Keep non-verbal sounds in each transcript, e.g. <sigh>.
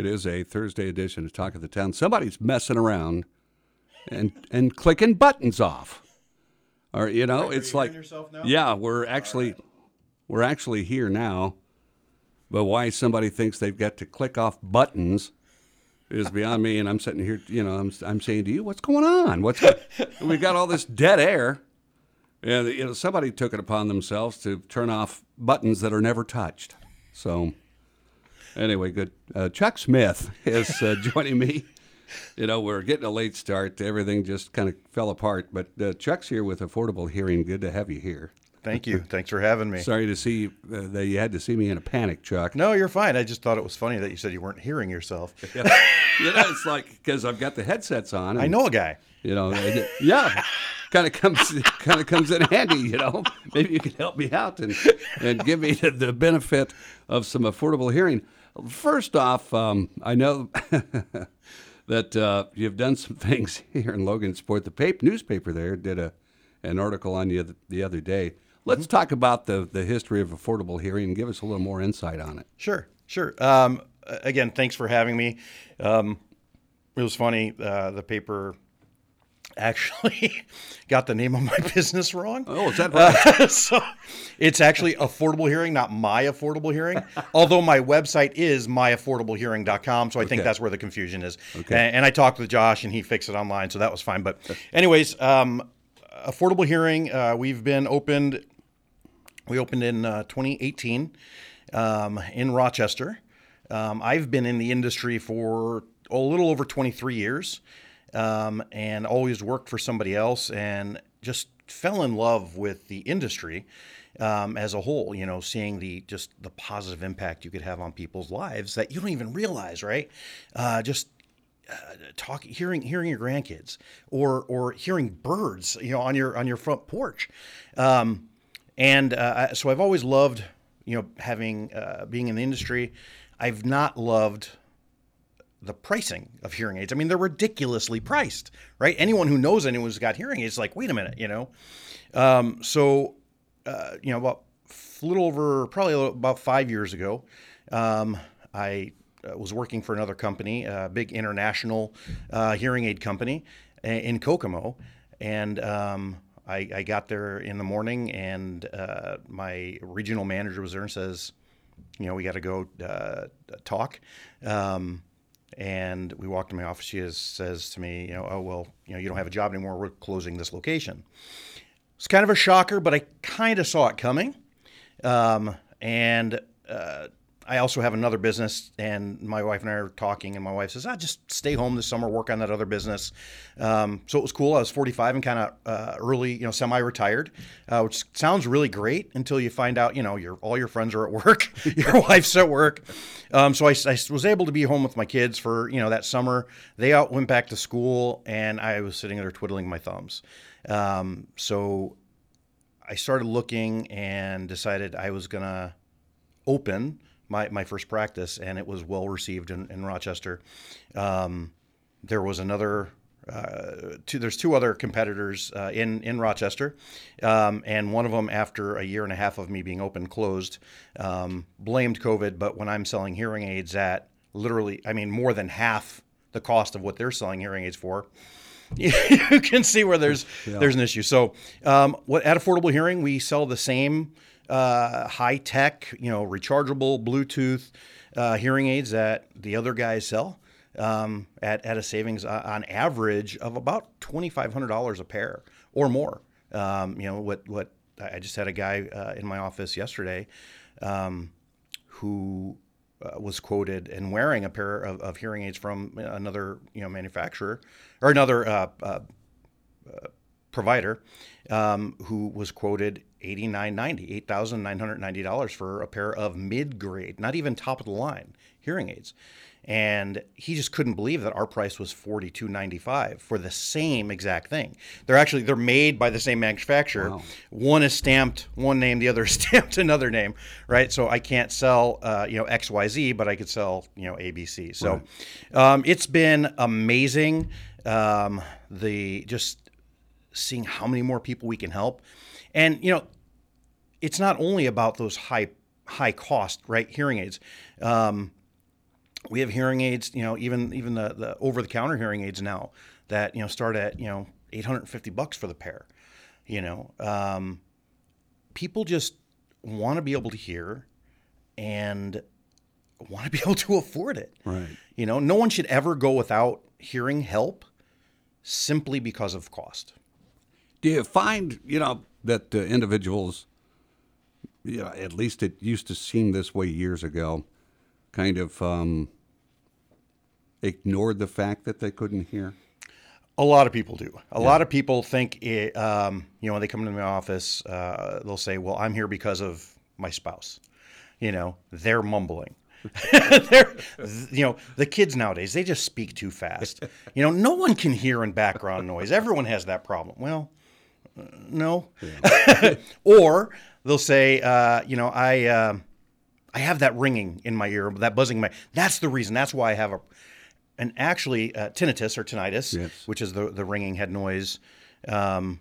It is a Thursday edition of Talk of the Town. Somebody's messing around and and clicking buttons off. Or you know, it's like yeah, we're actually we're actually here now. But why somebody thinks they've got to click off buttons is beyond me. And I'm sitting here, you know, I'm I'm saying to you, what's going on? What's <laughs> we've got all this dead air. And you know, somebody took it upon themselves to turn off buttons that are never touched. So Anyway, good. Uh, Chuck Smith is uh, <laughs> joining me. You know, we're getting a late start. Everything just kind of fell apart. But uh, Chuck's here with Affordable Hearing. Good to have you here. Thank you. Thanks for having me. Sorry to see uh, that you had to see me in a panic, Chuck. No, you're fine. I just thought it was funny that you said you weren't hearing yourself. <laughs> you know, it's like because I've got the headsets on. I know a guy. You know, and- yeah, kind of comes kind of comes in handy. You know, maybe you can help me out and and give me the, the benefit of some affordable hearing. First off, um, I know <laughs> that uh, you've done some things <laughs> here in Logansport. The paper, newspaper there did a an article on you the, the other day. Let's talk about the the history of affordable hearing and give us a little more insight on it. Sure, sure. Um, again, thanks for having me. Um, it was funny. Uh, the paper actually <laughs> got the name of my <laughs> business wrong. Oh, is that right? Uh, <laughs> so it's actually affordable hearing, not my affordable hearing. Although my website is myaffordablehearing.com, so I think that's where the confusion is. Okay. And, and I talked with Josh, and he fixed it online, so that was fine. But, anyways, um, affordable hearing. Uh, we've been opened. We opened in uh, 2018 um, in Rochester. Um, I've been in the industry for a little over 23 years um, and always worked for somebody else and just fell in love with the industry um, as a whole. You know, seeing the just the positive impact you could have on people's lives that you don't even realize, right? Uh, just talk hearing hearing your grandkids or or hearing birds you know on your on your front porch um, and uh, so I've always loved you know having uh, being in the industry I've not loved the pricing of hearing aids. I mean they're ridiculously priced right? Anyone who knows anyone who's got hearing aids is like wait a minute you know? Um, so uh, you know about a little over probably about five years ago um, I uh, was working for another company, a big international uh, hearing aid company in Kokomo, and um, I, I got there in the morning, and uh, my regional manager was there and says, "You know, we got to go uh, talk." Um, and we walked in my office. She is, says to me, "You know, oh well, you know, you don't have a job anymore. We're closing this location." It's kind of a shocker, but I kind of saw it coming. Um, and uh, I also have another business, and my wife and I are talking, and my wife says, "I just stay home this summer, work on that other business." Um, so it was cool. I was 45 and kind of uh, early, you know, semi-retired, uh, which sounds really great until you find out, you know, your all your friends are at work, <laughs> your <laughs> wife's at work. Um, so I, I was able to be home with my kids for you know that summer. They out went back to school, and I was sitting there twiddling my thumbs. Um, so I started looking and decided I was going to open my, my first practice, and it was well received in, in Rochester. Um, there was another. Uh, two, there's two other competitors uh, in in Rochester, um, and one of them, after a year and a half of me being open, closed. Um, blamed COVID, but when I'm selling hearing aids at literally, I mean, more than half the cost of what they're selling hearing aids for, <laughs> you can see where there's there's an issue. So, um, what at Affordable Hearing, we sell the same uh, high tech, you know, rechargeable Bluetooth uh, hearing aids that the other guys sell um, at at a savings uh, on average of about twenty five hundred dollars a pair or more. Um, you know what what I just had a guy uh, in my office yesterday um, who uh, was quoted and wearing a pair of, of hearing aids from another you know manufacturer or another uh, uh, uh, provider um, who was quoted $89.90, $8,990 for a pair of mid grade, not even top of the line hearing aids. And he just couldn't believe that our price was $42.95 for the same exact thing. They're actually they're made by the same manufacturer. Wow. One is stamped one name, the other <laughs> is stamped another name, right? So I can't sell uh, you know X Y Z, but I could sell you know ABC. So um, it's been amazing. Um, the just seeing how many more people we can help, and you know, it's not only about those high high cost right hearing aids. Um, we have hearing aids, you know, even even the, the over the counter hearing aids now that you know start at you know 850 bucks for the pair. You know, um, people just want to be able to hear and want to be <laughs> able to afford it. Right. You know, no one should ever go without hearing help simply because of cost. Do you find, you know, that uh, individuals, you know, at least it used to seem this way years ago, kind of um, ignored the fact that they couldn't hear? A lot of people do. A lot of people think, it, um, you know, when they come into my office, uh, they'll say, "Well, I'm here because of my spouse." You know, they're mumbling. <laughs> they're, you know, the kids nowadays they just speak too fast. You know, no one can hear in background noise. Everyone has that problem. Well, no. <laughs> or they'll say, uh, you know, I. Uh, I have that ringing in my ear, that buzzing in my. That's the reason. That's why I have a and actually uh, tinnitus or tinnitus, Yes. which is the, the ringing head noise, um,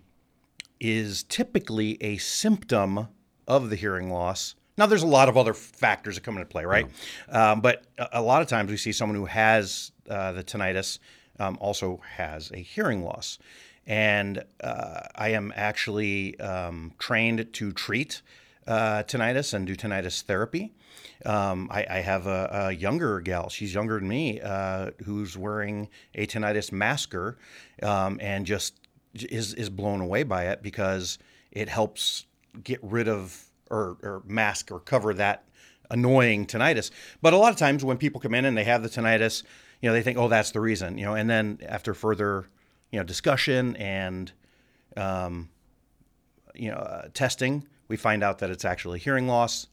is typically a symptom of the hearing loss. Now, there's a lot of other factors that come into play, right? Um, but a, a lot of times we see someone who has uh, the tinnitus um, also has a hearing loss. And uh, I am actually um, trained to treat uh, tinnitus and do tinnitus therapy. Um, I, I have a, a younger gal, she's younger than me, uh, who's wearing a tinnitus masker um, and just is, is blown away by it because it helps get rid of or, or mask or cover that annoying tinnitus. But a lot of times when people come in and they have the tinnitus, you know, they think, oh, that's the reason, you know, and then after further, you know, discussion and, um, you know, uh, testing, we find out that it's actually hearing loss.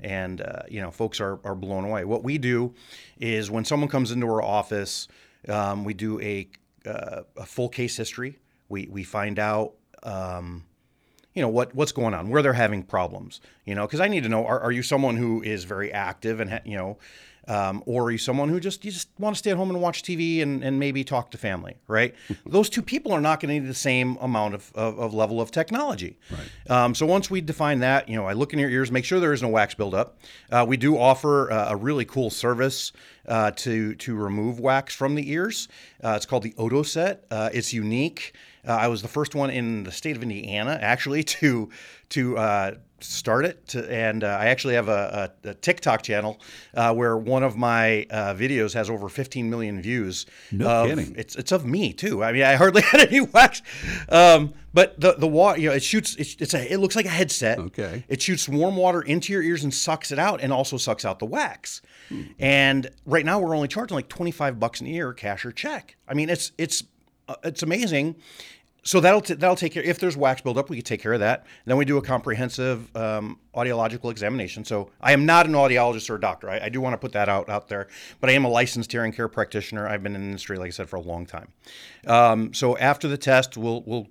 And, uh, you know, folks are, are blown away. What we do is when someone comes into our office, um, we do a, uh, a full case history. We, we find out, um, you know what what's going on where they're having problems you know because i need to know are, are you someone who is very active and ha- you know um, or are you someone who just you just want to stay at home and watch tv and, and maybe talk to family right? <laughs> Those two people are not going to need the same amount of, of, of level of technology. Right. um, so once we define that you know i look in your ears make sure there is no wax buildup. Uh, we do offer uh, a really cool service uh, to to remove wax from the ears. Uh, it's called the Otoset. Uh, it's unique uh, I was the first one in the state of Indiana actually <laughs> to to uh, start it. To, and uh, I actually have a, a, a TikTok channel uh, where one of my uh, videos has over 15 million views. No of, kidding. It's it's of me too. I mean, I hardly <laughs> had any wax. Um, but the the water, you know, it shoots. It's, it's a. It looks like a headset. Okay. It shoots warm water into your ears and sucks it out, and also sucks out the wax. And right now, we're only charging like 25 bucks an ear, cash or check. I mean, it's it's uh, it's amazing. So that'll t- that'll take care. If there's wax buildup, we can take care of that. then we do a comprehensive um, audiological examination. So I am not an audiologist or a doctor. I, I do want to put that out out there. But I am a licensed hearing care practitioner. I've been in the industry, like I said, for a long time. Um, so after the test, we'll we'll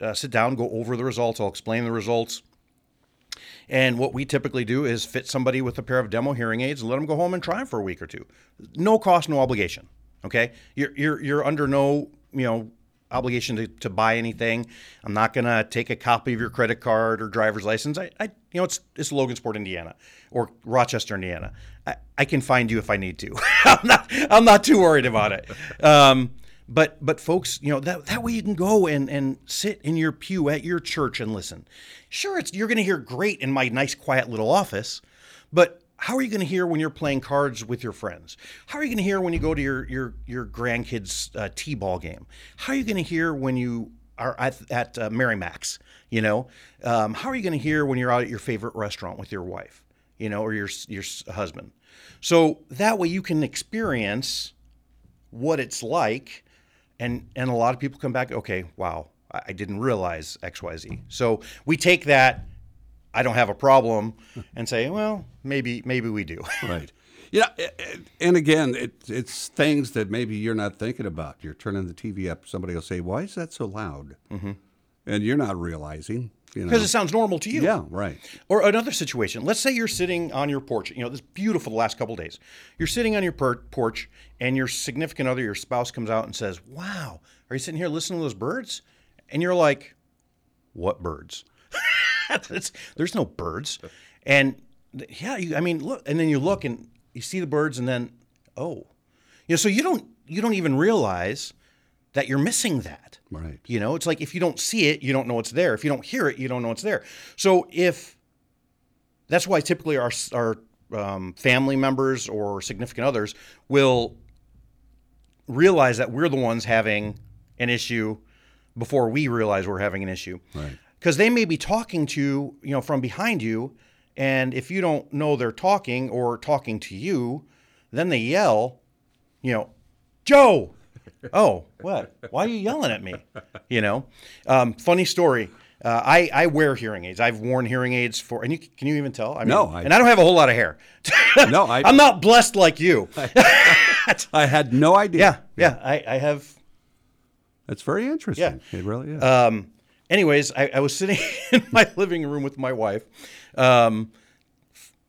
uh, sit down, go over the results. I'll explain the results. And what we typically do is fit somebody with a pair of demo hearing aids and let them go home and try them for a week or two. No cost, no obligation. Okay, you're you're you're under no you know obligation to, to buy anything. I'm not gonna take a copy of your credit card or driver's license. I, I you know it's it's Logansport, Indiana, or Rochester, Indiana. I, I can find you if I need to. <laughs> I'm not I'm not too worried about it. Um, but but folks, you know that that way you can go and and sit in your pew at your church and listen. Sure, it's you're going to hear great in my nice quiet little office, but how are you going to hear when you're playing cards with your friends? How are you going to hear when you go to your your your grandkids' uh, t-ball game? How are you going to hear when you are at, at uh, Mac's? You know, um, how are you going to hear when you're out at your favorite restaurant with your wife? You know, or your your husband? So that way you can experience what it's like and and a lot of people come back okay wow I, I didn't realize X Y Z. So we take that. I don't have a problem, and say, well, maybe maybe we do. <laughs> Right. Yeah, and again, it, it's things that maybe you're not thinking about. You're turning the TV up. Somebody will say, "Why is that so loud?" Mm-hmm. And you're not realizing you know. because it sounds normal to you. Yeah, right. Or another situation. Let's say you're sitting on your porch. You know, this beautiful the last couple of days. You're sitting on your per- porch, and your significant other, your spouse, comes out and says, "Wow, are you sitting here listening to those birds?" And you're like, "What birds?" <laughs> It's- There's no birds. And yeah, you, I mean, look, and then you look and you see the birds, and then oh, you know, so you don't you don't even realize that you're missing that. Right. You know, it's like if you don't see it, you don't know it's there. If you don't hear it, you don't know it's there. So if that's why typically our our um, family members or significant others will realize that we're the ones having an issue before we realize we're having an issue. Right. Because they may be talking to you, you know, from behind you, and if you don't know they're talking or talking to you, then they yell, you know, Joe. <laughs> oh, what? Why are you yelling at me? You know, um, funny story. Uh, I, I wear hearing aids. I've worn hearing aids for, and you can you even tell? I mean, No, I- and I don't have a whole lot of hair. <laughs> No, I- I'm not blessed like you. <laughs> I had no idea. yeah, yeah. I, I have That's very interesting. Yeah, It really is. Um, anyways, I, I was sitting <laughs> in my living room with my wife. Um,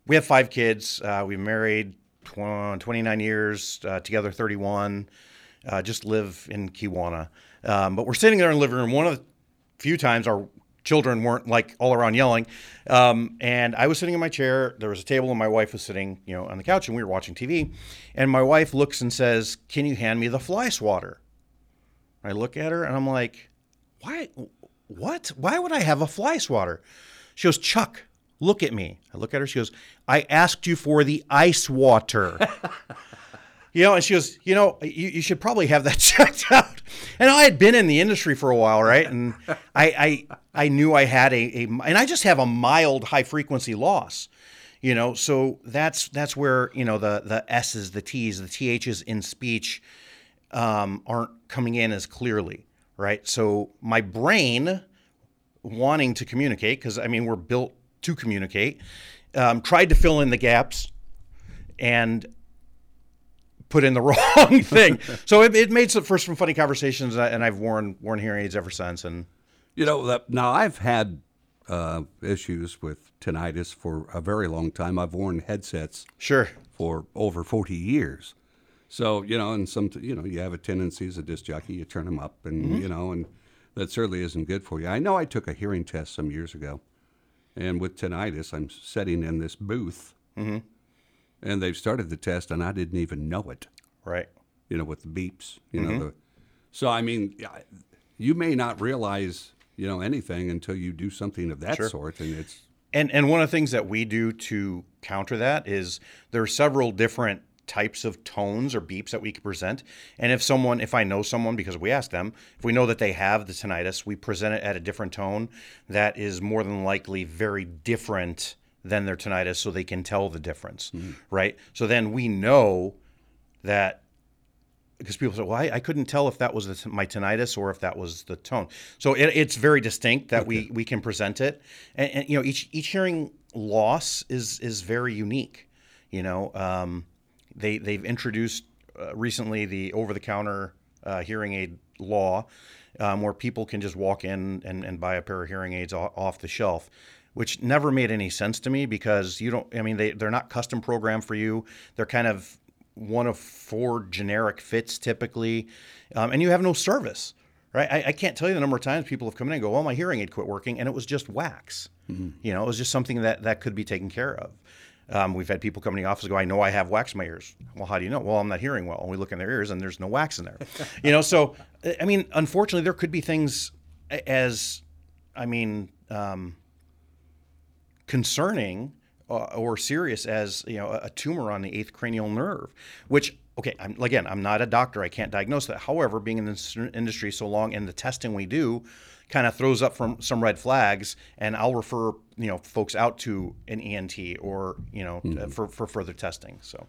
we have five kids. Uh, we married tw- 29 years, uh, together 31. Uh, just live in Kewanna. Um, but we're sitting there in the living room. One of the few times our children weren't like all around yelling. Um, and I was sitting in my chair. There was a table, and my wife was sitting, you know, on the couch, and we were watching TV. And my wife looks and says, "Can you hand me the fly swatter?" I look at her, and I'm like, "Why? What? Why would I have a fly swatter?" She goes, "Chuck, look at me." I look at her. She goes, "I asked you for the ice water." <laughs> You know, and she goes, you know, you, you should probably have that <laughs> checked out. And I had been in the industry for a while, right? And I I, I knew I had a, a and I just have a mild high frequency loss. You know, so that's that's where, you know, the the S's, the T's, the TH's in speech um, aren't coming in as clearly, right? So my brain wanting to communicate, because I mean we're built to communicate, um, tried to fill in the gaps and put in the <laughs> wrong thing. so it, it made some for some funny conversations, uh, and I've worn worn hearing aids ever since. And You know, that, now I've had uh, issues with tinnitus for a very long time. I've worn headsets sure, for over 40 years. So, you know, and some, you know, you have a tendency as a disc jockey, you turn them up and, mm-hmm. you know, and that certainly isn't good for you. I know I took a hearing test some years ago, and with tinnitus, I'm sitting in this booth, mm-hmm. and they've started the test, and I didn't even know it, right. you know, with the beeps, you know. Mm-hmm. The, so, I mean, you may not realize, you know, anything until you do something of that sort, and it's, And and one of the things that we do to counter that is there are several different types of tones or beeps that we can present. And if someone, if I know someone, because we ask them, if we know that they have the tinnitus, we present it at a different tone that is more than likely very different than their tinnitus, so they can tell the difference, right? So then we know that because people say, "Well, I, I couldn't tell if that was the, my tinnitus or if that was the tone." So it, it's very distinct that we we can present it, and, and you know each each hearing loss is is very unique. You know, um, they they've introduced uh, recently the over the counter uh, hearing aid law, um, where people can just walk in and, and buy a pair of hearing aids off, the shelf. Which never made any sense to me because you don't. I mean, they they're not custom programmed for you. They're kind of one of four generic fits typically, um, and you have no service, right? I, I can't tell you the number of times people have come in and go, "Well, my hearing aid quit working," and it was just wax. You know, it was just something that that could be taken care of. Um, we've had people come in the office and go, "I know I have wax in my ears." Well, how do you know? Well, I'm not hearing well. And we look in their ears, and there's no wax in there. <laughs> you know, so I mean, unfortunately, there could be things as, I mean. Um, concerning uh, or serious as you know a, a tumor on the eighth cranial nerve, which okay, I'm, again, I'm not a doctor, I can't diagnose that. However, being in this industry so long and the testing we do kind of throws up from some red flags, and I'll refer you know folks out to an ENT or you know uh, for for further testing. So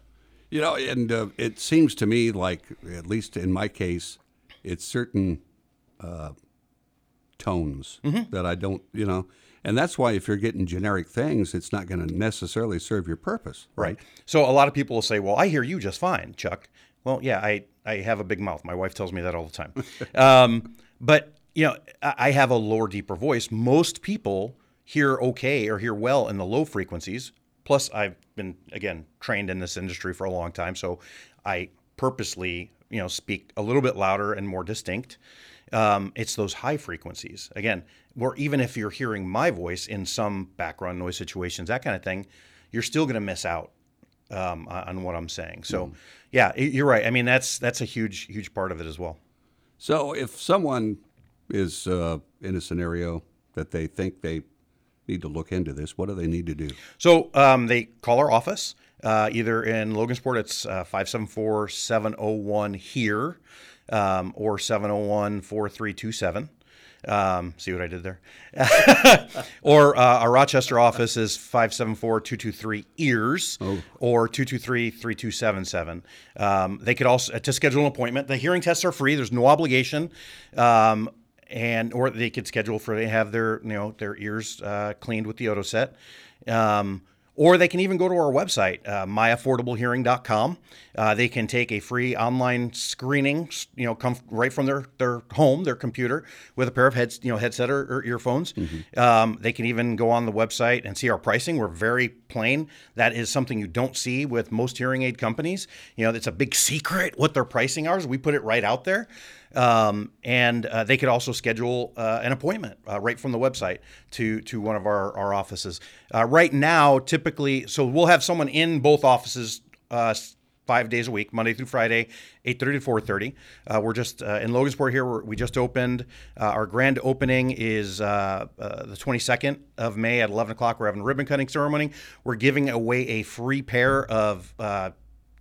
You know, and uh, it seems to me like, at least in my case, it's certain uh, tones that I don't, you know. And that's why if you're getting generic things, it's not going to necessarily serve your purpose. Right. So a lot of people will say, "Well, I hear you just fine, Chuck." Well, yeah, I I have a big mouth. My wife tells me that all the time. <laughs> um, but you know, I I have a lower, deeper voice. Most people hear okay or hear well in the low frequencies. Plus, I've been again trained in this industry for a long time, so I purposely you know speak a little bit louder and more distinct. Um, it's those high frequencies again, where even if you're hearing my voice in some background noise situations, that kind of thing, you're still going to miss out um, on on what I'm saying. So, yeah, you're right. I mean, that's that's a huge huge part of it as well. So if someone is uh, in a scenario that they think they need to look into this, what do they need to do? So um, they call our office uh, either in Logansport. It's uh, 574-701 here um, or 701-4327. Um, see what I did there? <laughs> or uh, our Rochester office is 574-223 ears or 223-3277. Um, they could also to schedule an appointment. The hearing tests are free. There's no obligation. Um, and or they could schedule for they have their you know their ears uh, cleaned with the Otoset. Um, or they can even go to our website, uh, myaffordablehearing.com. Uh, they can take a free online screening, you know, come right from their, their home, their computer, with a pair of heads, you know, headset or, or earphones. Um, they can even go on the website and see our pricing. We're very plain. That is something you don't see with most hearing aid companies. You know, it's a big secret what their pricing are. We put it right out there. Um, and uh, they could also schedule uh, an appointment uh, right from the website to to one of our, our offices. Uh, right now, typically, so we'll have someone in both offices uh, five days a week, Monday through Friday, 8.30 to 4.30. Uh, we're just uh, in Logansport here. We just opened. Uh, our grand opening is uh, the 22nd of May at 11 o'clock. We're having a ribbon cutting ceremony. We're giving away a free pair of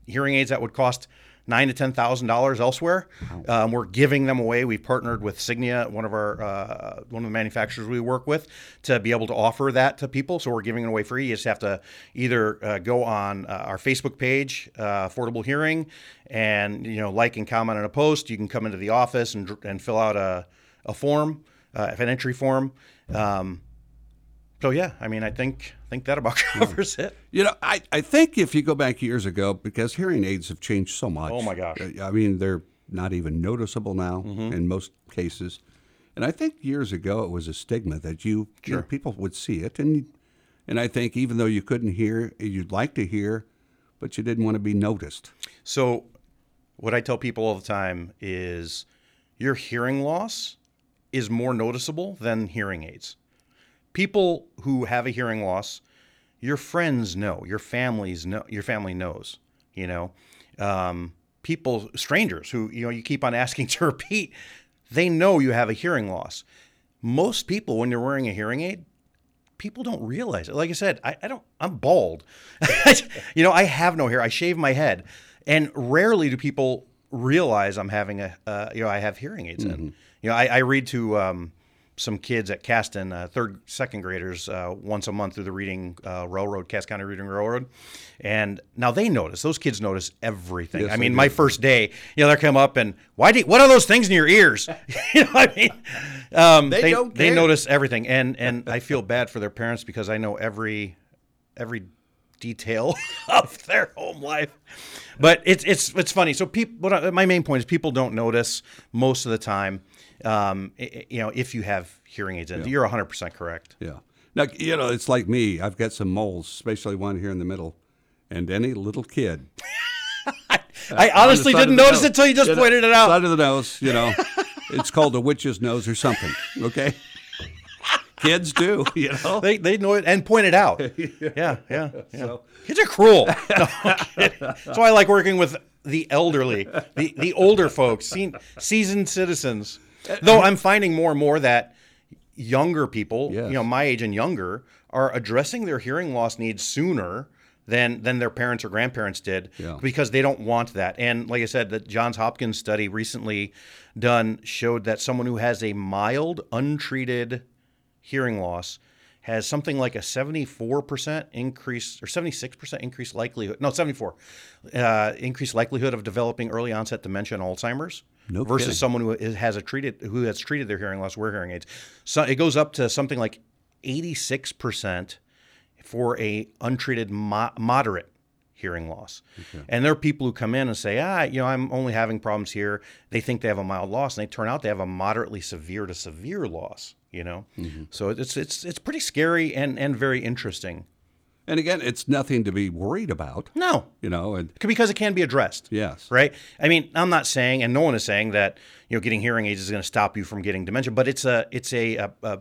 hearing aids that would cost nine to ten thousand dollars elsewhere. Um, we're giving them away. We've partnered with Signia, one of our uh, one of the manufacturers we work with, to be able to offer that to people. So we're giving it away free. You just have to either uh, go on uh, our Facebook page, uh, Affordable Hearing, and you know like and comment on a post. You can come into the office and and fill out a a form, uh, an entry form. Um, so yeah, I mean, I think think that about <laughs> covers it. You know, I, I think if you go back years ago, because hearing aids have changed so much. Oh, my gosh. uh, I mean, they're not even noticeable now Mm-hmm. in most cases. And I think years ago it was a stigma that you, you know, people would see it, and and I think even though you couldn't hear, you'd like to hear, but you didn't want to be noticed. So, what I tell people all the time is your hearing loss is more noticeable than hearing aids. People who have a hearing loss, your friends know, your families know, your family knows. You know, um, people, strangers who you know you keep on <laughs> asking to repeat, they know you have a hearing loss. Most people, when you're wearing a hearing aid, people don't realize it. Like I said, I, I don't. I'm bald. <laughs> you know, I have no hair. I shave my head, and rarely do people realize I'm having a. Uh, you know, I have hearing aids in. You know, I, I read to um, some kids at Caston, uh, third, second graders, uh, once a month through the Reading uh, Railroad, Cass County Reading Railroad, and now they notice. Those kids notice everything. Yes, I mean, my first day, you know, they come up and why do what are those things in your ears? <laughs> you know, what I mean, um, They they don't they notice everything, and and I feel bad for their parents because I know every every detail <laughs> of their home life. But it's it's it's funny. So people, what I, my main point is people don't notice most of the time. Um, i- i- you know, if you have hearing aids in, you're 100 percent correct. Yeah. Now, you know, it's like me. I've got some moles, especially one here in the middle. And any little kid. <laughs> I honestly on the side didn't notice nose. it until you just know, pointed it out. Side of the nose, you know. it's called a witch's nose or something. Okay. <laughs> Kids do, <laughs> you know. They they know it and point it out. <laughs> yeah, yeah, yeah. Kids are cruel. <laughs> No. That's why I like working with the elderly, the the older folks, seen, seasoned citizens. Uh, Though I'm finding more and more that younger people, Yes. you know, my age and younger, are addressing their hearing loss needs sooner than than their parents or grandparents did Yeah. because they don't want that. And like I said, the Johns Hopkins study recently done showed that someone who has a mild untreated hearing loss has something like a 74% increase or 76% increased likelihood no 74 uh, increased likelihood of developing early onset dementia and alzheimer's No versus kidding. someone who has a treated who has treated their hearing loss wear hearing aids. So it goes up to something like 86% for a untreated mo- moderate hearing loss. And there are people who come in and say, "Ah, you know, I'm only having problems here." They think they have a mild loss and they turn out they have a moderately severe to severe loss, you know. So it's it's it's pretty scary and and very interesting. And again, it's nothing to be worried about. No, You know, and because it can be addressed. Yes. Right. I mean, I'm not saying, and no one is saying that you know getting hearing aids is going to stop you from getting dementia, but it's a it's a a, a,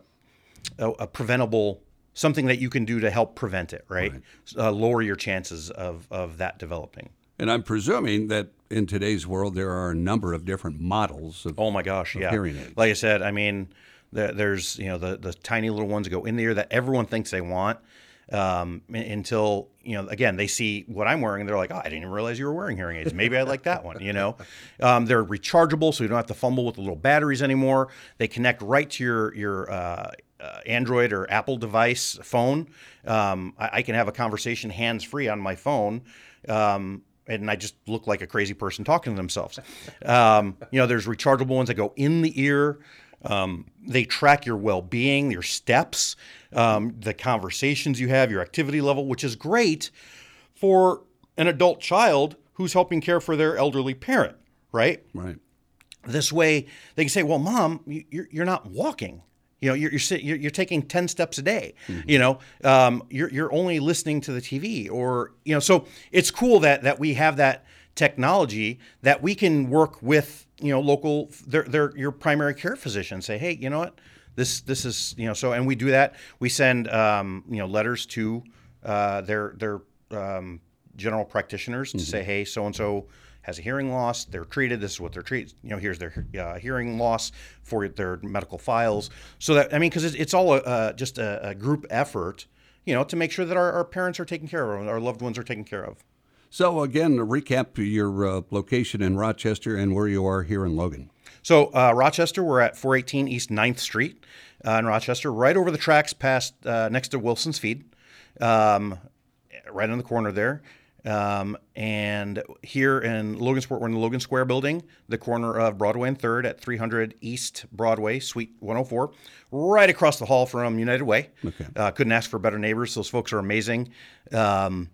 a, preventable something that you can do to help prevent it. Right. Uh, lower your chances of of that developing. and I'm presuming that in today's world there are a number of different models of Oh my gosh, yeah. hearing aids. Like I said, I mean, the, there's you know the the tiny little ones that go in the ear that everyone thinks they want. Um, until you know, again, they see what I'm wearing and they're like, "Oh, I didn't even realize you were wearing hearing aids. Maybe I like that one." You know, <laughs> um, they're rechargeable, so you don't have to fumble with the little batteries anymore. They connect right to your your uh, uh, Android or Apple device phone. Um, I, I can have a conversation hands free on my phone. Um, and I just look like a crazy person talking to themselves. Um, you know, there's rechargeable ones that go in the ear. Um, they track your well-being, your steps, um, the conversations you have, your activity level, which is great for an adult child who's helping care for their elderly parent, right? right. This way, they can say, "Well, mom, you- you're, you're not walking. You know, you're you're, you're you're taking ten steps a day. You know, um, you're you're only listening to the TV, or you know." So it's cool that that we have that technology that we can work with. You know, local they're, they're your primary care physician. Say, "Hey, you know what? This this is you know." So and we do that. We send um, you know letters to uh, their their um, general practitioners to say, "Hey, so and so." has a hearing loss. They're treated. This is what they're treated. You know, here's their uh, hearing loss for their medical files. So that I mean, because it's, it's all a, uh, just a, a group effort, you know, to make sure that our, our parents are taken care of, our loved ones are taken care of. So again, to recap your uh, location in Rochester and where you are here in Logan. So uh, Rochester, we're at 418 East 9th Street uh, in Rochester, right over the tracks past uh, next to Wilson's Feed, um, right on the corner there. Um, and here in Logan Logansport, we're in the Logan Square building, the corner of Broadway and 3rd at 300 East Broadway, Suite 104, right across the hall from United Way. Okay. Uh, couldn't ask for better neighbors. Those folks are amazing. Um,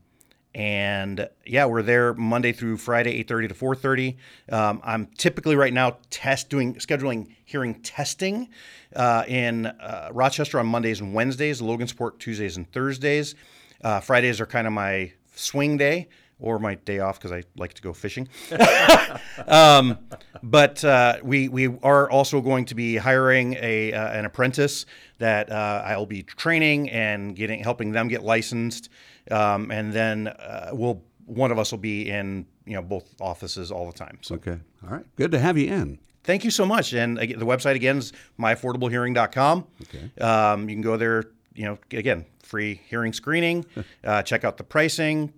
and yeah, we're there Monday through Friday, 8:30 to 4:30. Um, I'm typically right now test doing scheduling hearing testing uh, in uh, Rochester on Mondays and Wednesdays, Logansport Tuesdays and Thursdays. Uh, Fridays are kind of my swing day or my day off because I like to go fishing. <laughs> um, but uh, we we are also going to be hiring a uh, an apprentice that uh, I'll be training and getting helping them get licensed, um, and then uh, we'll one of us will be in you know both offices all the time. So Okay. All right. Good to have you in. thank you so much. And the website again is myaffordablehearing.com. Okay. Um, you can go there. You know, again, free hearing screening. <laughs> uh, check out the pricing.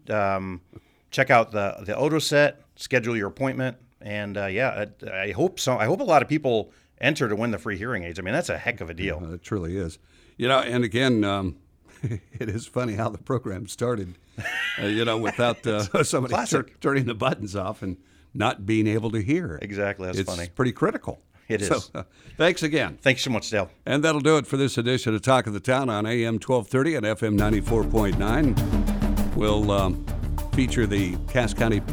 Check out the the Otoset. Schedule your appointment. And uh, yeah, I, I hope so. I hope a lot of people enter to win the free hearing aids. I mean, that's a heck of a deal. Uh, it truly is. You know, and again, um, <laughs> it is funny how the program started. Uh, you know, without uh, <laughs> somebody tur- turning the buttons off and not being able to hear. Exactly. That's it's funny. pretty critical. It is. So, uh, thanks again. Thanks so much, Dale. And that'll do it for this edition of Talk of the Town on AM 1230 and FM 94.9. We'll um, feature the Cass County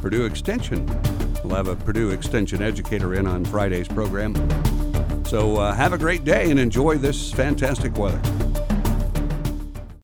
Purdue Extension. We'll have a Purdue Extension educator in on Friday's program. So uh, have a great day and enjoy this fantastic weather.